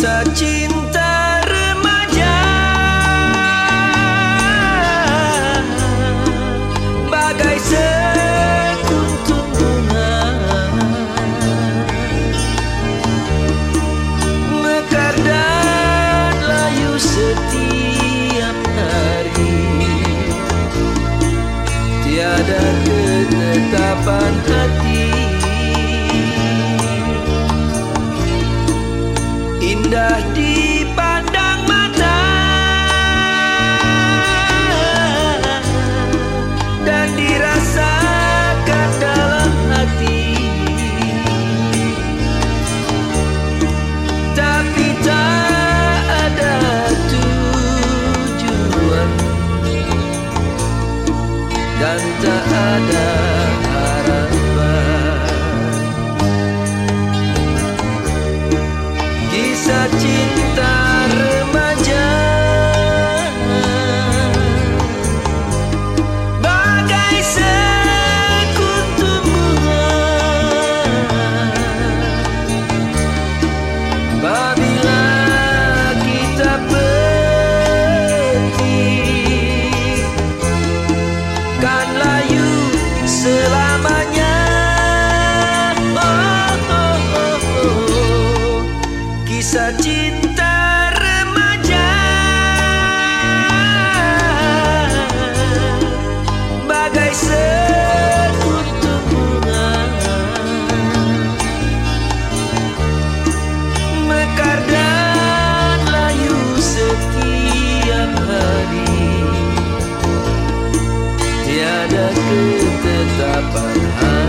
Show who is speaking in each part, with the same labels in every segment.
Speaker 1: searching tak ada. kisah cinta remaja. Bagai sekuntum bunga mekar dan layu setiap hari. Tiada ketetapan hari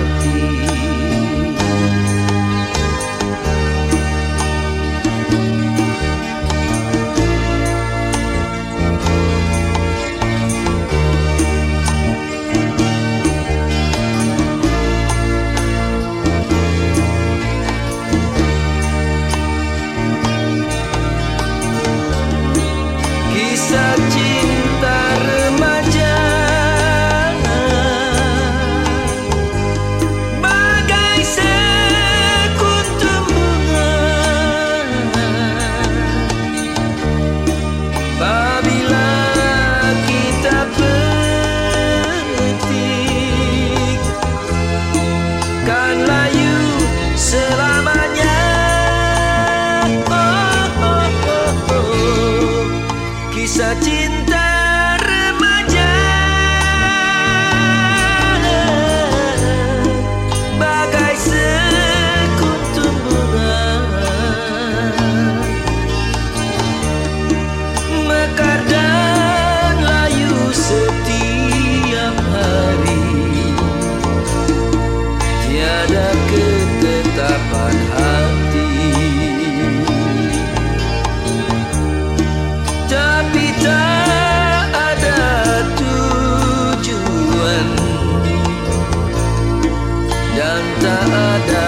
Speaker 1: kisah cinta remaja. Bagai sekuntum bunga. Mekar dan layu setiap hari. Tiada ketetapan. dan tak ada